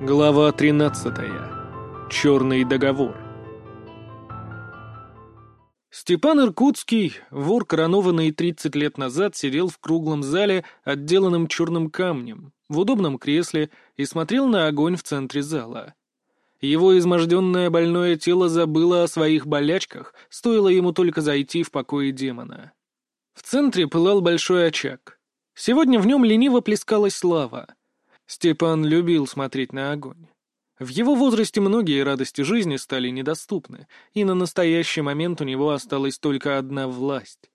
Глава 13. Черный договор. Степан Иркутский, вор, коронованный 30 лет назад, сидел в круглом зале, отделанном черным камнем, в удобном кресле и смотрел на огонь в центре зала. Его изможденное больное тело забыло о своих болячках, стоило ему только зайти в покои демона. В центре пылал большой очаг. Сегодня в нем лениво плескалась лава — Степан любил смотреть на огонь. В его возрасте многие радости жизни стали недоступны, и на настоящий момент у него осталась только одна власть.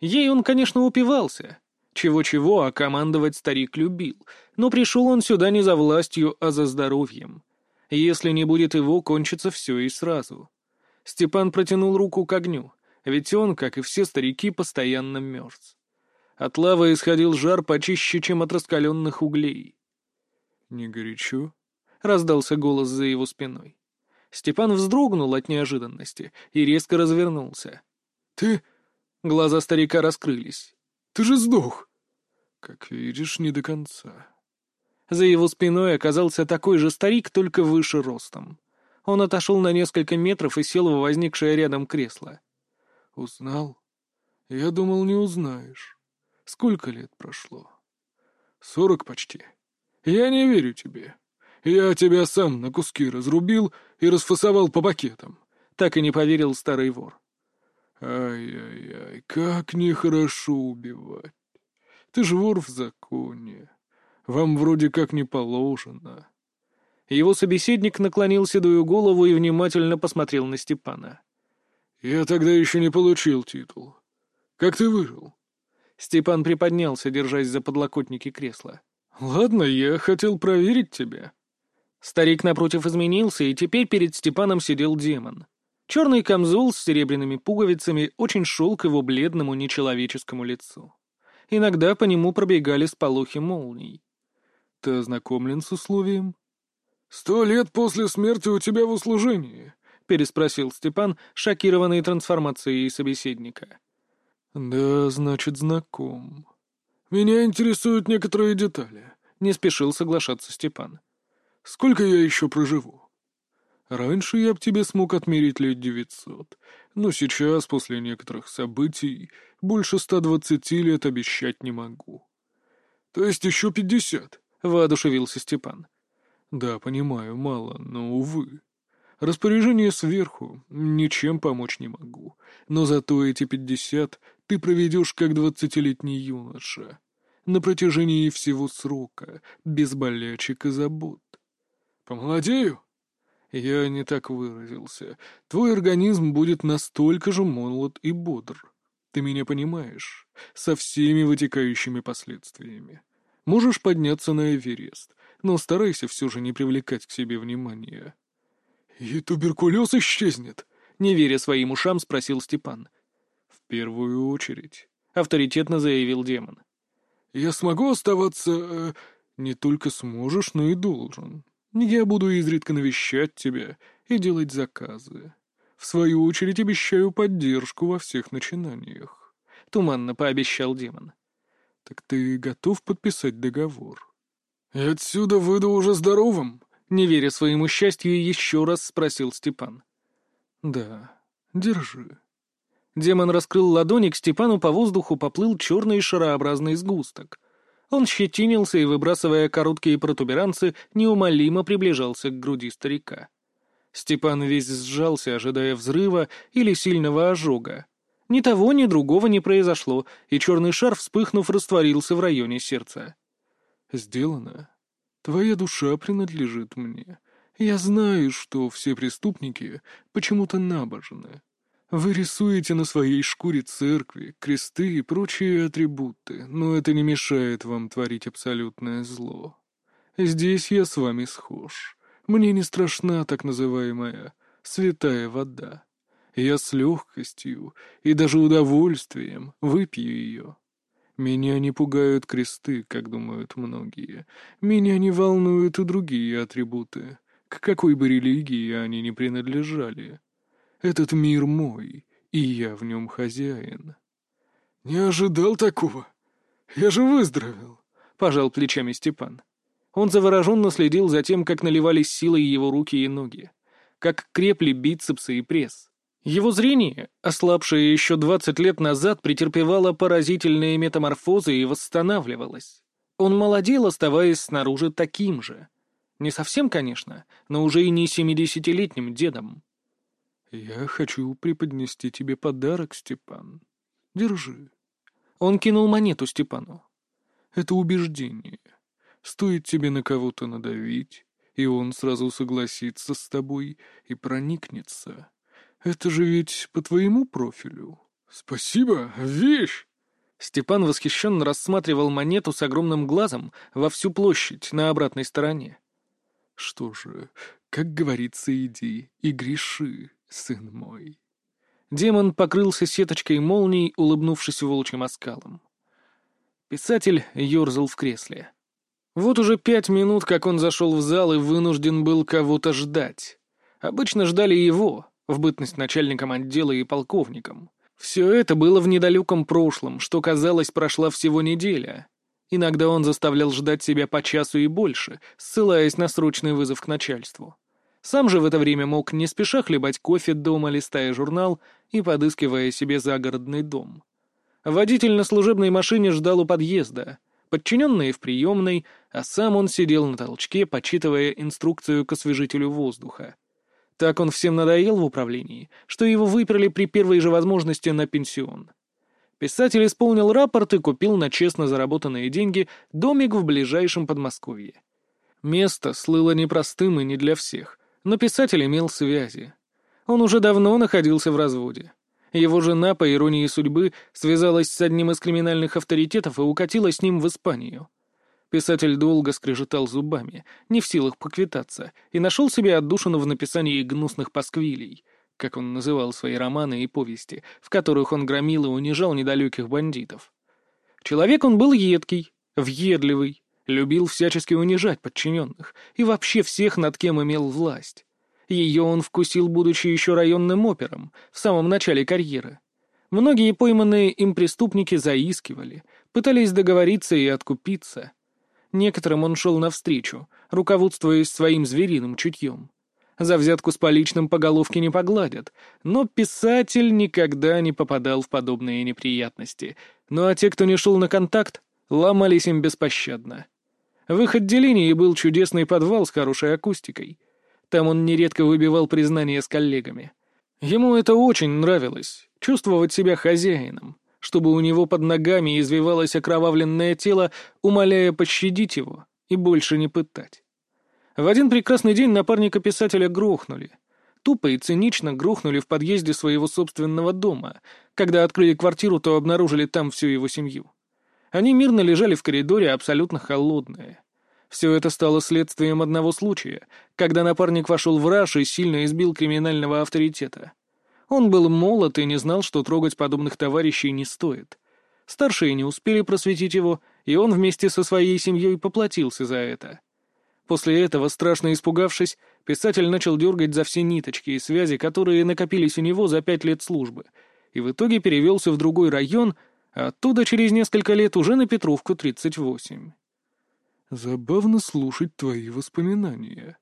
Ей он, конечно, упивался. Чего-чего, а командовать старик любил, но пришел он сюда не за властью, а за здоровьем. Если не будет его, кончится все и сразу. Степан протянул руку к огню, ведь он, как и все старики, постоянно мерз. От лавы исходил жар почище, чем от раскаленных углей. «Не горячо?» — раздался голос за его спиной. Степан вздрогнул от неожиданности и резко развернулся. «Ты...» — глаза старика раскрылись. «Ты же сдох!» «Как видишь, не до конца». За его спиной оказался такой же старик, только выше ростом. Он отошел на несколько метров и сел в возникшее рядом кресло. «Узнал? Я думал, не узнаешь. Сколько лет прошло?» «Сорок почти». «Я не верю тебе. Я тебя сам на куски разрубил и расфасовал по пакетам», — так и не поверил старый вор. «Ай-яй-яй, как нехорошо убивать. Ты же вор в законе. Вам вроде как не положено». Его собеседник наклонил седую голову и внимательно посмотрел на Степана. «Я тогда еще не получил титул. Как ты выжил?» Степан приподнялся, держась за подлокотники кресла. «Ладно, я хотел проверить тебя». Старик напротив изменился, и теперь перед Степаном сидел демон. Черный камзол с серебряными пуговицами очень шел к его бледному нечеловеческому лицу. Иногда по нему пробегали сполохи молний. «Ты ознакомлен с условием?» «Сто лет после смерти у тебя в услужении», — переспросил Степан, шокированный трансформацией собеседника. «Да, значит, знаком. Меня интересуют некоторые детали. Не спешил соглашаться Степан. Сколько я еще проживу? Раньше я б тебе смог отмерить лет девятьсот, но сейчас, после некоторых событий, больше ста двадцати лет обещать не могу. То есть еще пятьдесят, — воодушевился Степан. Да, понимаю, мало, но, увы. Распоряжение сверху, ничем помочь не могу, но зато эти пятьдесят ты проведешь как двадцатилетний юноша. На протяжении всего срока, без болячек и забот. Помолодею? Я не так выразился. Твой организм будет настолько же молод и бодр. Ты меня понимаешь? Со всеми вытекающими последствиями. Можешь подняться на Эверест, но старайся все же не привлекать к себе внимания. «И туберкулез исчезнет?» — не веря своим ушам, спросил Степан первую очередь», — авторитетно заявил демон. «Я смогу оставаться... Э, не только сможешь, но и должен. Я буду изредка навещать тебя и делать заказы. В свою очередь обещаю поддержку во всех начинаниях», — туманно пообещал демон. «Так ты готов подписать договор?» «И отсюда выйду уже здоровым?» — не веря своему счастью, еще раз спросил Степан. «Да, держи». Демон раскрыл ладони, к Степану по воздуху поплыл черный шарообразный сгусток. Он щетинился и, выбрасывая короткие протуберанцы, неумолимо приближался к груди старика. Степан весь сжался, ожидая взрыва или сильного ожога. Ни того, ни другого не произошло, и черный шар, вспыхнув, растворился в районе сердца. «Сделано. Твоя душа принадлежит мне. Я знаю, что все преступники почему-то набожны. Вы рисуете на своей шкуре церкви, кресты и прочие атрибуты, но это не мешает вам творить абсолютное зло. Здесь я с вами схож. Мне не страшна так называемая святая вода. Я с легкостью и даже удовольствием выпью ее. Меня не пугают кресты, как думают многие. Меня не волнуют и другие атрибуты, к какой бы религии они ни принадлежали. Этот мир мой, и я в нем хозяин. Не ожидал такого. Я же выздоровел, — пожал плечами Степан. Он завороженно следил за тем, как наливались силой его руки и ноги, как крепли бицепсы и пресс. Его зрение, ослабшее еще 20 лет назад, претерпевало поразительные метаморфозы и восстанавливалось. Он молодел, оставаясь снаружи таким же. Не совсем, конечно, но уже и не семидесятилетним дедом. «Я хочу преподнести тебе подарок, Степан. Держи». Он кинул монету Степану. «Это убеждение. Стоит тебе на кого-то надавить, и он сразу согласится с тобой и проникнется. Это же ведь по твоему профилю. Спасибо, вещь!» Степан восхищенно рассматривал монету с огромным глазом во всю площадь на обратной стороне. «Что же, как говорится, иди и греши, сын мой». Демон покрылся сеточкой молний, улыбнувшись волчьим оскалом. Писатель ерзал в кресле. Вот уже пять минут, как он зашел в зал и вынужден был кого-то ждать. Обычно ждали его, в бытность начальником отдела и полковником. Все это было в недалеком прошлом, что, казалось, прошла всего неделя. Иногда он заставлял ждать себя по часу и больше, ссылаясь на срочный вызов к начальству. Сам же в это время мог не спеша хлебать кофе дома, листая журнал и подыскивая себе загородный дом. Водитель на служебной машине ждал у подъезда, подчиненные в приемной, а сам он сидел на толчке, почитывая инструкцию к освежителю воздуха. Так он всем надоел в управлении, что его выперли при первой же возможности на пенсион. Писатель исполнил рапорт и купил на честно заработанные деньги домик в ближайшем Подмосковье. Место слыло непростым и не для всех, но писатель имел связи. Он уже давно находился в разводе. Его жена, по иронии судьбы, связалась с одним из криминальных авторитетов и укатила с ним в Испанию. Писатель долго скрежетал зубами, не в силах поквитаться, и нашел себе отдушину в написании гнусных пасквилей, как он называл свои романы и повести, в которых он громил и унижал недалеких бандитов. Человек он был едкий, въедливый, любил всячески унижать подчиненных и вообще всех, над кем имел власть. Ее он вкусил, будучи еще районным опером, в самом начале карьеры. Многие пойманные им преступники заискивали, пытались договориться и откупиться — Некоторым он шел навстречу, руководствуясь своим звериным чутьем. За взятку с поличным по головке не погладят, но писатель никогда не попадал в подобные неприятности. Ну а те, кто не шел на контакт, ломались им беспощадно. В их отделении был чудесный подвал с хорошей акустикой. Там он нередко выбивал признания с коллегами. Ему это очень нравилось — чувствовать себя хозяином, чтобы у него под ногами извивалось окровавленное тело, умоляя пощадить его и больше не пытать. В один прекрасный день напарника писателя грохнули. Тупо и цинично грохнули в подъезде своего собственного дома. Когда открыли квартиру, то обнаружили там всю его семью. Они мирно лежали в коридоре, абсолютно холодные. Все это стало следствием одного случая, когда напарник вошел в раж и сильно избил криминального авторитета. Он был молод и не знал, что трогать подобных товарищей не стоит. Старшие не успели просветить его, и он вместе со своей семьей поплатился за это. После этого, страшно испугавшись, писатель начал дергать за все ниточки и связи, которые накопились у него за пять лет службы, и в итоге перевелся в другой район, оттуда через несколько лет уже на Петровку 38. «Забавно слушать твои воспоминания».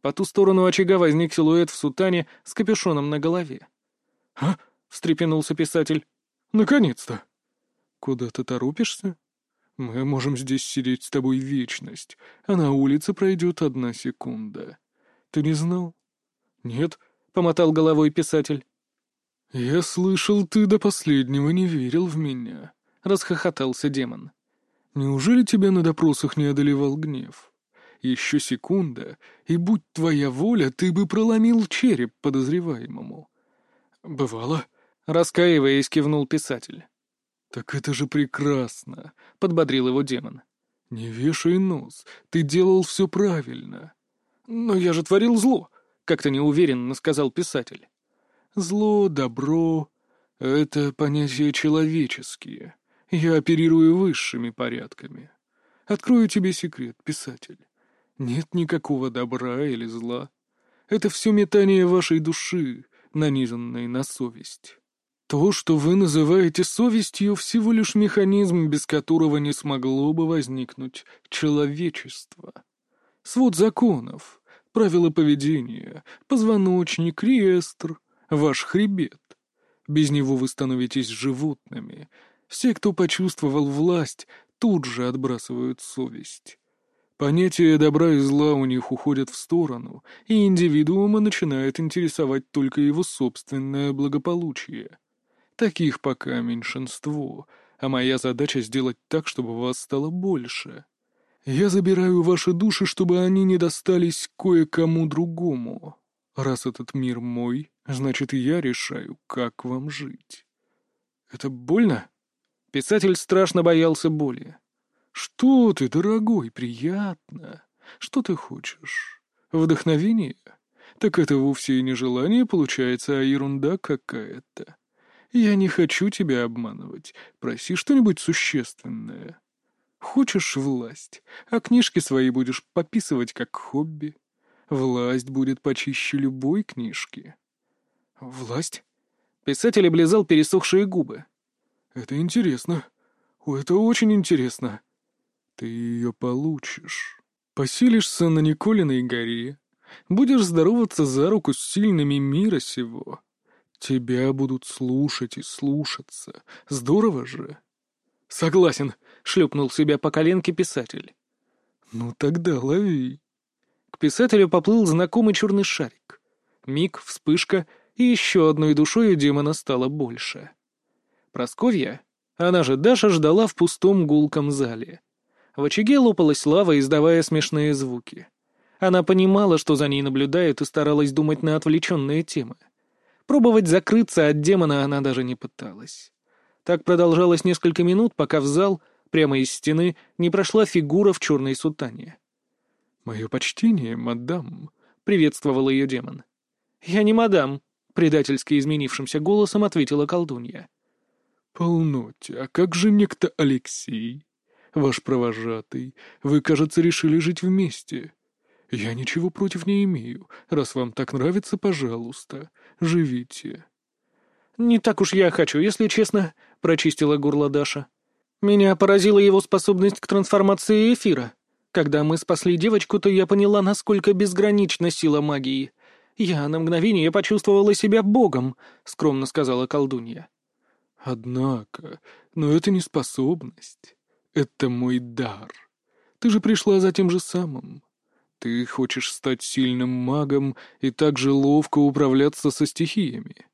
По ту сторону очага возник силуэт в сутане с капюшоном на голове. «А?» — встрепенулся писатель. «Наконец-то!» «Куда ты торопишься? Мы можем здесь сидеть с тобой вечность, а на улице пройдет одна секунда. Ты не знал?» «Нет», — помотал головой писатель. «Я слышал, ты до последнего не верил в меня», — расхохотался демон. «Неужели тебя на допросах не одолевал гнев? Еще секунда, и будь твоя воля, ты бы проломил череп подозреваемому. «Бывало», — раскаиваясь, кивнул писатель. «Так это же прекрасно», — подбодрил его демон. «Не вешай нос, ты делал все правильно». «Но я же творил зло», — как-то неуверенно сказал писатель. «Зло, добро — это понятия человеческие. Я оперирую высшими порядками. Открою тебе секрет, писатель. Нет никакого добра или зла. Это все метание вашей души, нанизанной на совесть. То, что вы называете совестью, всего лишь механизм, без которого не смогло бы возникнуть человечество. Свод законов, правила поведения, позвоночник, реестр, ваш хребет. Без него вы становитесь животными. Все, кто почувствовал власть, тут же отбрасывают совесть. Понятия добра и зла у них уходят в сторону, и индивидуума начинает интересовать только его собственное благополучие. Таких пока меньшинство, а моя задача сделать так, чтобы вас стало больше. Я забираю ваши души, чтобы они не достались кое-кому другому. Раз этот мир мой, значит, я решаю, как вам жить. Это больно? Писатель страшно боялся боли. Что ты, дорогой, приятно. Что ты хочешь? Вдохновение? Так это вовсе и не желание получается, а ерунда какая-то. Я не хочу тебя обманывать. Проси что-нибудь существенное. Хочешь власть, а книжки свои будешь пописывать как хобби. Власть будет почище любой книжки. Власть? Писатель облизал пересохшие губы. Это интересно. Это очень интересно. Ты ее получишь. Поселишься на Николиной горе. Будешь здороваться за руку с сильными мира сего. Тебя будут слушать и слушаться. Здорово же. Согласен, шлепнул себя по коленке писатель. Ну тогда лови. К писателю поплыл знакомый черный шарик. Миг, вспышка, и еще одной душой у демона стало больше. Просковья, она же Даша, ждала в пустом гулком зале. В очаге лопалась лава, издавая смешные звуки. Она понимала, что за ней наблюдают, и старалась думать на отвлеченные темы. Пробовать закрыться от демона она даже не пыталась. Так продолжалось несколько минут, пока в зал, прямо из стены, не прошла фигура в черной сутане. «Мое почтение, мадам», — приветствовал ее демон. «Я не мадам», — предательски изменившимся голосом ответила колдунья. «Полноте, а как же некто Алексей?» ваш провожатый. Вы, кажется, решили жить вместе. Я ничего против не имею. Раз вам так нравится, пожалуйста, живите». «Не так уж я хочу, если честно», — прочистила горло Даша. «Меня поразила его способность к трансформации эфира. Когда мы спасли девочку, то я поняла, насколько безгранична сила магии. Я на мгновение почувствовала себя богом», — скромно сказала колдунья. «Однако, но это не способность. Это мой дар. Ты же пришла за тем же самым. Ты хочешь стать сильным магом и так же ловко управляться со стихиями.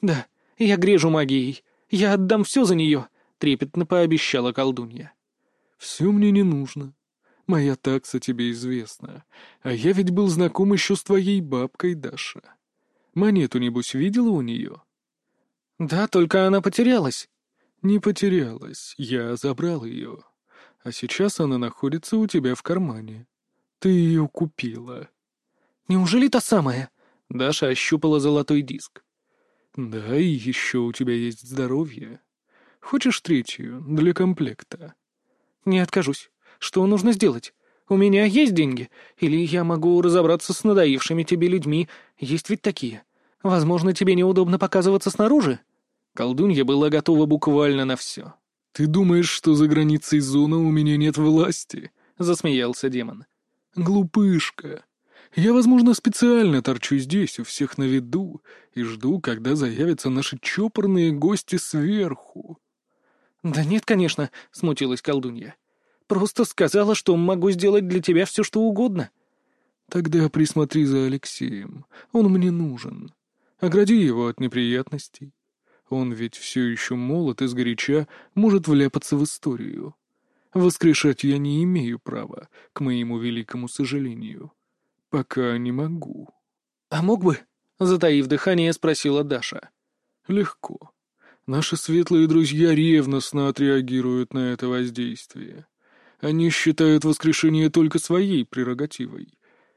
Да, я грежу магией. Я отдам все за нее, трепетно пообещала колдунья. Все мне не нужно. Моя такса тебе известна. А я ведь был знаком еще с твоей бабкой, Даша. Монету, небось, видела у нее? Да, только она потерялась. «Не потерялась. Я забрал ее. А сейчас она находится у тебя в кармане. Ты ее купила». «Неужели та самая?» Даша ощупала золотой диск. «Да, и еще у тебя есть здоровье. Хочешь третью, для комплекта?» «Не откажусь. Что нужно сделать? У меня есть деньги? Или я могу разобраться с надоевшими тебе людьми? Есть ведь такие. Возможно, тебе неудобно показываться снаружи?» Колдунья была готова буквально на все. «Ты думаешь, что за границей зоны у меня нет власти?» — засмеялся демон. «Глупышка. Я, возможно, специально торчу здесь, у всех на виду, и жду, когда заявятся наши чопорные гости сверху». «Да нет, конечно», — смутилась колдунья. «Просто сказала, что могу сделать для тебя все, что угодно». «Тогда присмотри за Алексеем. Он мне нужен. Огради его от неприятностей. Он ведь все еще молод и сгоряча может вляпаться в историю. Воскрешать я не имею права, к моему великому сожалению. Пока не могу. — А мог бы? — затаив дыхание, спросила Даша. — Легко. Наши светлые друзья ревностно отреагируют на это воздействие. Они считают воскрешение только своей прерогативой.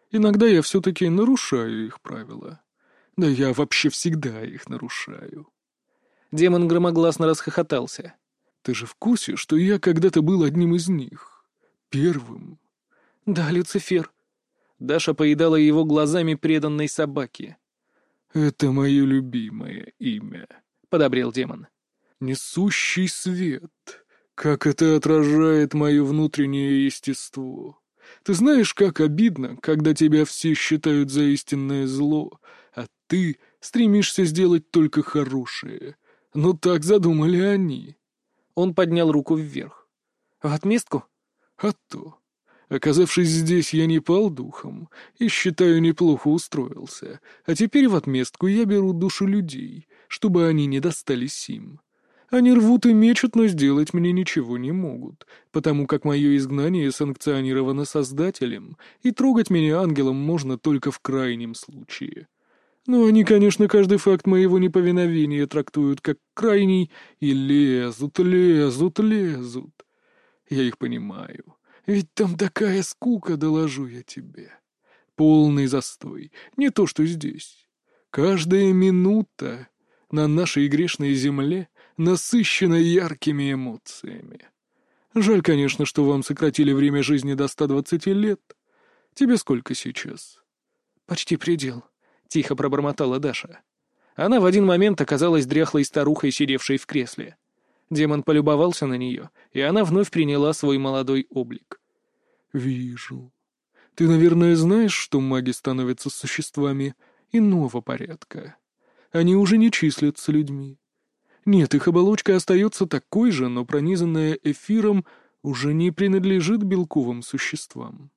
Иногда я все-таки нарушаю их правила. Да я вообще всегда их нарушаю. Демон громогласно расхохотался. «Ты же в курсе, что я когда-то был одним из них? Первым?» «Да, Люцифер». Даша поедала его глазами преданной собаки. «Это мое любимое имя», — подобрел демон. «Несущий свет. Как это отражает мое внутреннее естество. Ты знаешь, как обидно, когда тебя все считают за истинное зло, а ты стремишься сделать только хорошее. Но так задумали они». Он поднял руку вверх. «В отместку?» «А то. Оказавшись здесь, я не пал духом и, считаю, неплохо устроился. А теперь в отместку я беру душу людей, чтобы они не достались им. Они рвут и мечут, но сделать мне ничего не могут, потому как мое изгнание санкционировано Создателем, и трогать меня ангелом можно только в крайнем случае. Но они, конечно, каждый факт моего неповиновения трактуют как крайний и лезут, лезут, лезут. Я их понимаю. Ведь там такая скука, доложу я тебе. Полный застой, не то что здесь. Каждая минута на нашей грешной земле насыщена яркими эмоциями. Жаль, конечно, что вам сократили время жизни до 120 лет. Тебе сколько сейчас? Почти предел, — тихо пробормотала Даша. Она в один момент оказалась дряхлой старухой, сидевшей в кресле. Демон полюбовался на нее, и она вновь приняла свой молодой облик. «Вижу. Ты, наверное, знаешь, что маги становятся существами иного порядка. Они уже не числятся людьми. Нет, их оболочка остается такой же, но пронизанная эфиром уже не принадлежит белковым существам».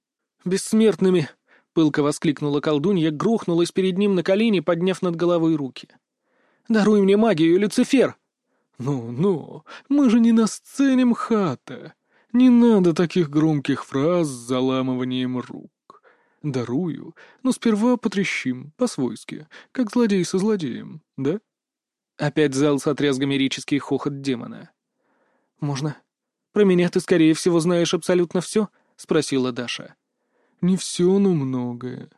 «Бессмертными!» — пылко воскликнула колдунья, грохнулась перед ним на колени, подняв над головой руки. «Даруй мне магию, Люцифер!» «Ну-ну, мы же не на сцене МХАТа. Не надо таких громких фраз с заламыванием рук. Дарую, но сперва потрещим, по-свойски, как злодей со злодеем, да?» Опять зал сотряс гомерический хохот демона. «Можно? Про меня ты, скорее всего, знаешь абсолютно все?» — спросила Даша. «Не все, но многое.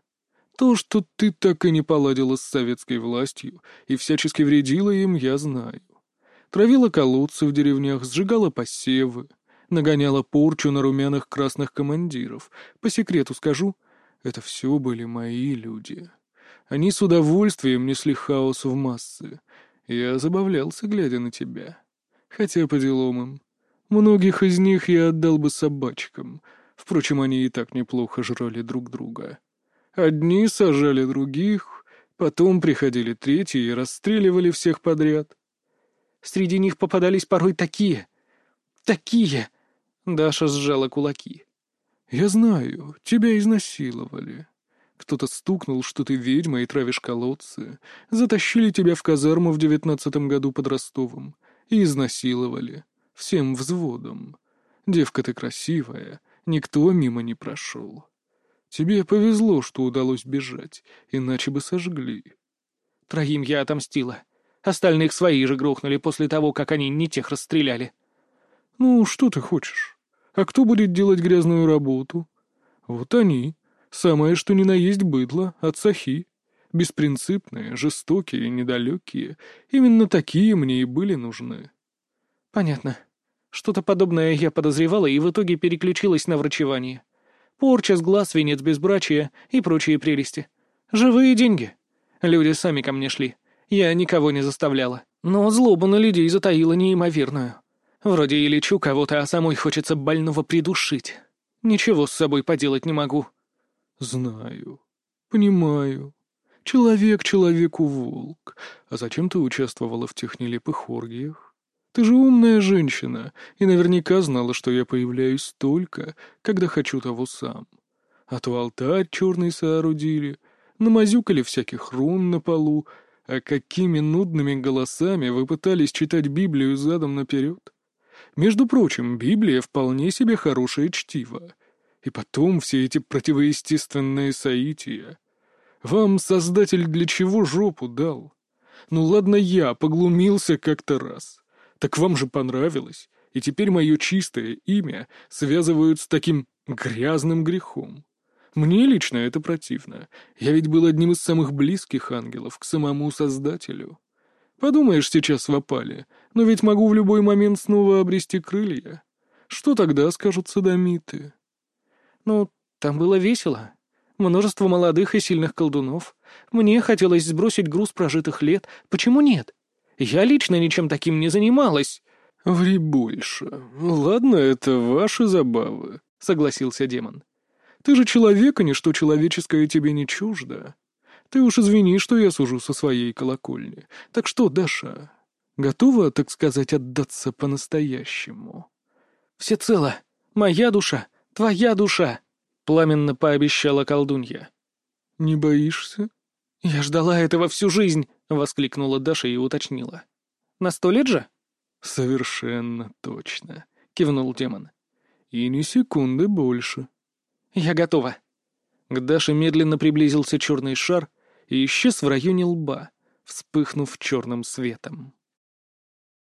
То, что ты так и не поладила с советской властью и всячески вредила им, я знаю травила колодцы в деревнях, сжигала посевы, нагоняла порчу на румяных красных командиров. По секрету скажу, это все были мои люди. Они с удовольствием несли хаос в массы. Я забавлялся, глядя на тебя. Хотя по делам им. Многих из них я отдал бы собачкам. Впрочем, они и так неплохо жрали друг друга. Одни сажали других, потом приходили третьи и расстреливали всех подряд. Среди них попадались порой такие... такие...» Даша сжала кулаки. «Я знаю, тебя изнасиловали. Кто-то стукнул, что ты ведьма и травишь колодцы. Затащили тебя в казарму в девятнадцатом году под Ростовом и изнасиловали. Всем взводом. Девка ты красивая, никто мимо не прошел. Тебе повезло, что удалось бежать, иначе бы сожгли». «Троим я отомстила», Остальных свои же грохнули после того, как они не тех расстреляли. «Ну, что ты хочешь? А кто будет делать грязную работу?» «Вот они. Самое что ни на есть быдло, отцахи. Беспринципные, жестокие, недалекие. Именно такие мне и были нужны». «Понятно. Что-то подобное я подозревала и в итоге переключилась на врачевание. Порча с глаз, венец безбрачия и прочие прелести. Живые деньги. Люди сами ко мне шли». Я никого не заставляла, но злобу на людей затаила неимоверную. Вроде и лечу кого-то, а самой хочется больного придушить. Ничего с собой поделать не могу. Знаю. Понимаю. Человек человеку волк. А зачем ты участвовала в тех нелепых оргиях? Ты же умная женщина, и наверняка знала, что я появляюсь только, когда хочу того сам. А то алтарь черный соорудили, намазюкали всяких рун на полу, а какими нудными голосами вы пытались читать Библию задом наперед? Между прочим, Библия вполне себе хорошее чтиво. И потом все эти противоестественные соития. Вам Создатель для чего жопу дал? Ну ладно я, поглумился как-то раз. Так вам же понравилось, и теперь мое чистое имя связывают с таким грязным грехом. Мне лично это противно. Я ведь был одним из самых близких ангелов к самому Создателю. Подумаешь, сейчас в опале, но ведь могу в любой момент снова обрести крылья. Что тогда скажут садомиты? Ну, там было весело. Множество молодых и сильных колдунов. Мне хотелось сбросить груз прожитых лет. Почему нет? Я лично ничем таким не занималась. Ври больше. Ладно, это ваши забавы, согласился демон. Ты же человек, и ничто человеческое тебе не чуждо. Ты уж извини, что я сужу со своей колокольни. Так что, Даша, готова, так сказать, отдаться по-настоящему?» «Всецело. Моя душа, твоя душа», — пламенно пообещала колдунья. «Не боишься?» «Я ждала этого всю жизнь», — воскликнула Даша и уточнила. «На сто лет же?» «Совершенно точно», — кивнул демон. «И ни секунды больше». «Я готова». К Даше медленно приблизился черный шар и исчез в районе лба, вспыхнув черным светом.